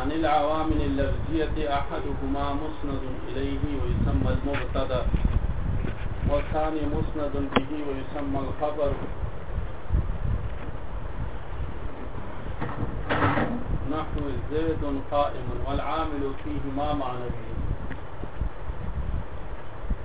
عن العوامل اللفظية أحدهما مسند إليه ويسمى المبتدا والثاني مسند به ويسمى الخبر نحو زيد قائم والعامل فيهما به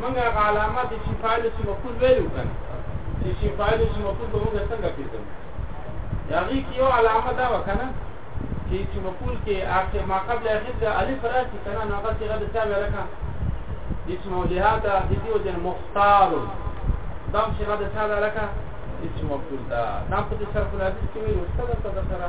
موږ هغه علامات چې فاعل اسم مفعول ویلو کنه چې فاعل اسم مفعول به موږ څنګه پیژنو یاغي کې یو علامه دا وکنه چې چې مفعول کې اخر ما قبل اخر د الف راشي کنه نو هغه صيغه د څه ولکه اسم لهذا د دې او د مختار دا صيغه د څه ولکه اسم مفعول دا نام په دې سره په دې کې وي استاد ته سره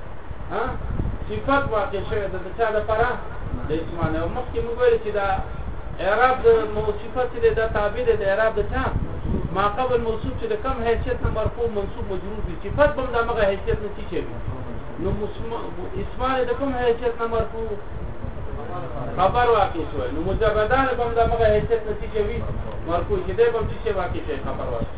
ها صفات واقع شوی د چا د پره د اسمان او مخکې موږ ویل چې دا اعراب د موصفات چې دا تابع دی د اعراب د چا ما قبل موصوف چې د کم حیثیت نه مرفوع منصوب مجرور دي صفات به د مغه حیثیت نه شي شي نو اسمان د کوم حیثیت نه مرفوع خبر واقع شوی نو مجردان به د مغه حیثیت نه شي شي مرفوع چې دی به شي واقع شي خبر واقع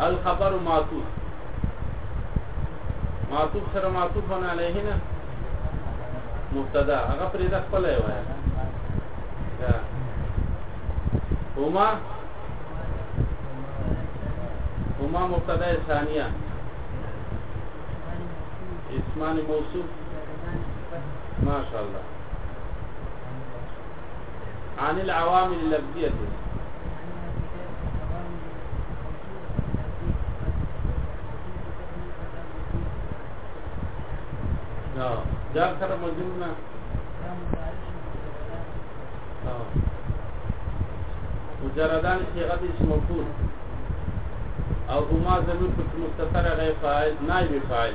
الخبر معطوف معطوف سره معطوف نه علیه نه مبتدا هغه پرې د خپل وای دا هما هما مبتدا ثانیه اسمان موصوف ما شاء الله عن العوامل اللفظيه نعم جار سره مجرور نه مجردان صيغه اسم مفعول او هما زمير په مستتر غير فاعل نائب فاعل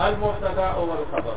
المبتدا او الخبر